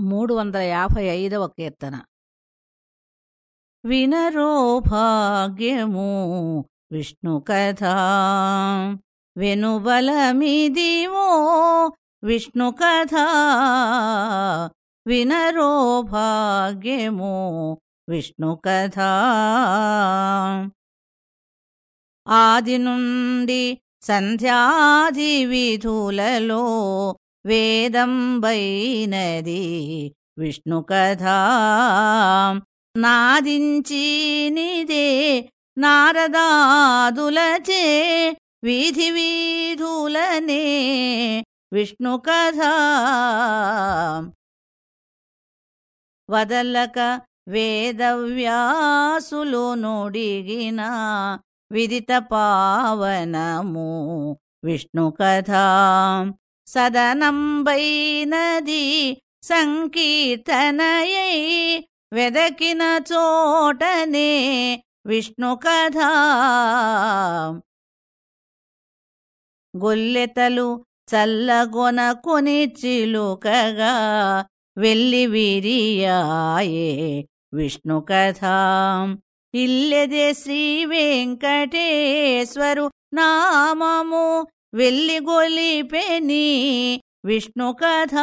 మూడు వందల యాభై ఐదవ కీర్తన. వినరో భాగ్యము విష్ణు కథ. వెనుబలమిదివో విష్ణు కథ. వినరో భాగ్యము విష్ణు కథ. ఆది నుండి సంధ్యాది విధులలో వేదం బైనది విష్ణు కథ నాదించినిదే నారదాదులచే వీధి వీధులనే విష్ణు కథ వదలక వేదవ్యాసులు నుడిగిన విదిత పావనము విష్ణు కథ సదనంబైనది సంకీర్తనయై వెదకిన చోటనే విష్ణు కథ. గొల్లెతలు చల్లగొన కొని చిలుకగా వెళ్ళి విరియాయే విష్ణు కథ. ఇల్లెదే శ్రీ వెంకటేశ్వరు నామము వెళ్ళి గొలిపెని విష్ణు కథ.